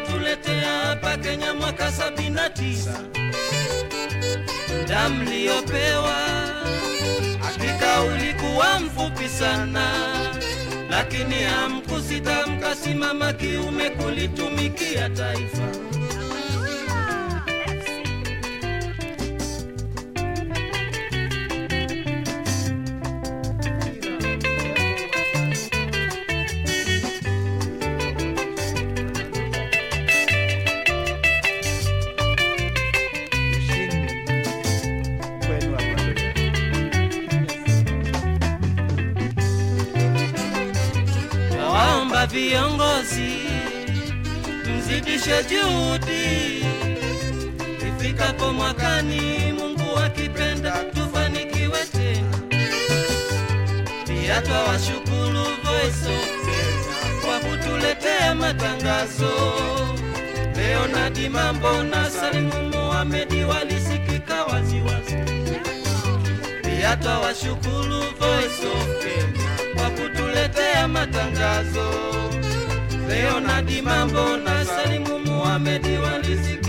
mliotuletea hapa Kenya mwaka sabini na tisa, muda hakika ulikuwa mfupi sana, lakini hamkusita mkasimama kiume kulitumikia taifa. Viongozi mzidishe juhudi, ifikapo mwakani, Mungu akipenda, tufanikiwe tena. Pia twawashukuru Voice of Kenya kwa kutuletea matangazo. Leonard Mambo na Salimu Mohamed walisikika waziwazi. Pia twawashukuru Voice of Kenya kutuletea matangazo. Leonard Mambo na Salimu Muhamedi walisikika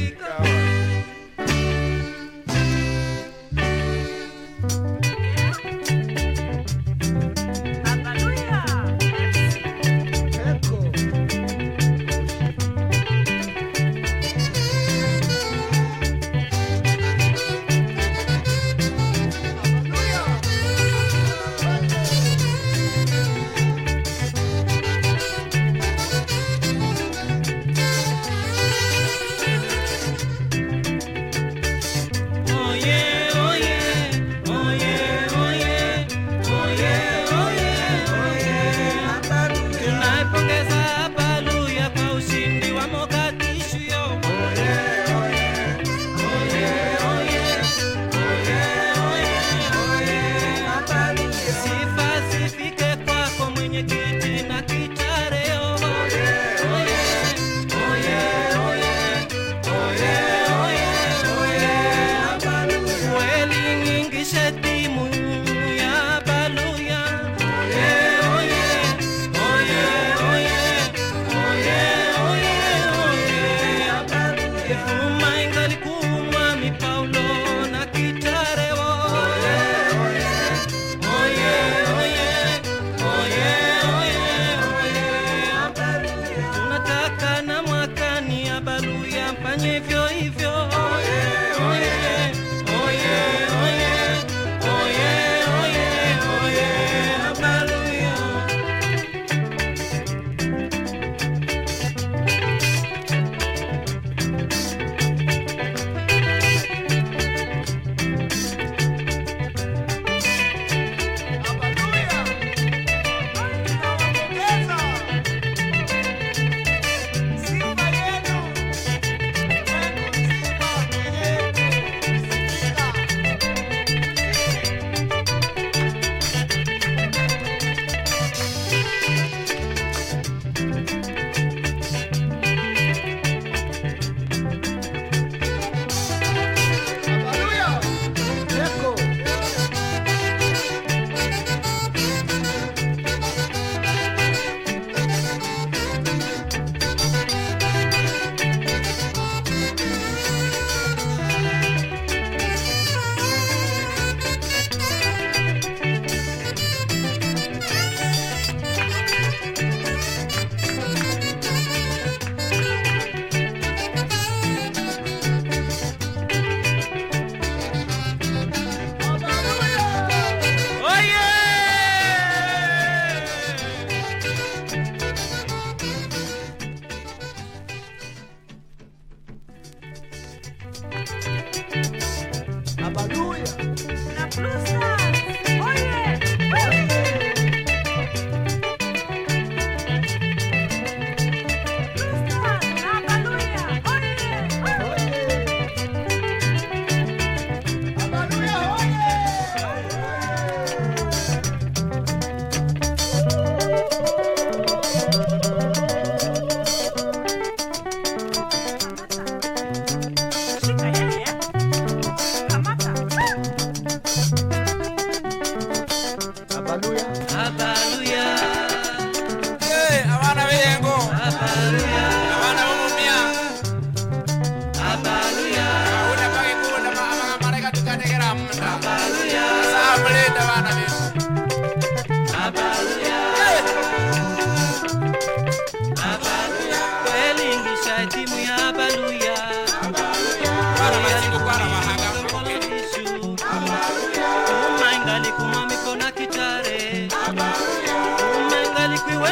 Aleluia.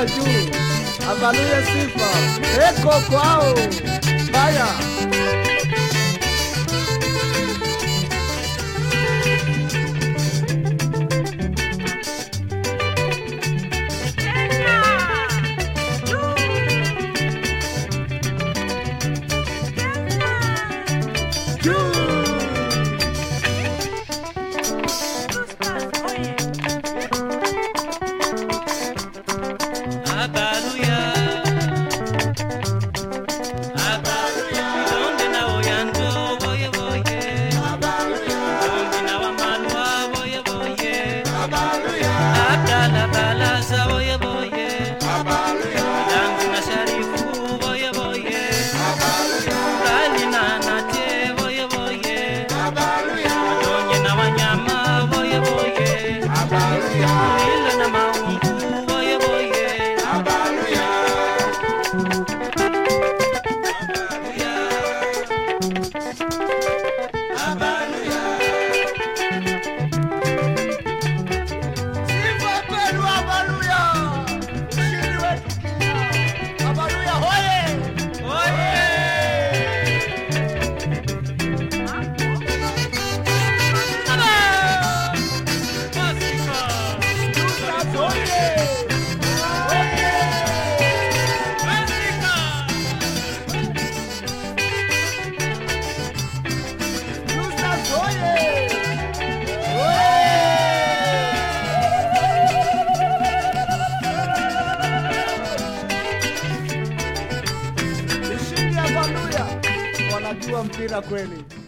ya juu, avalie sifa. Ekoko ao baya Dhamira kweli.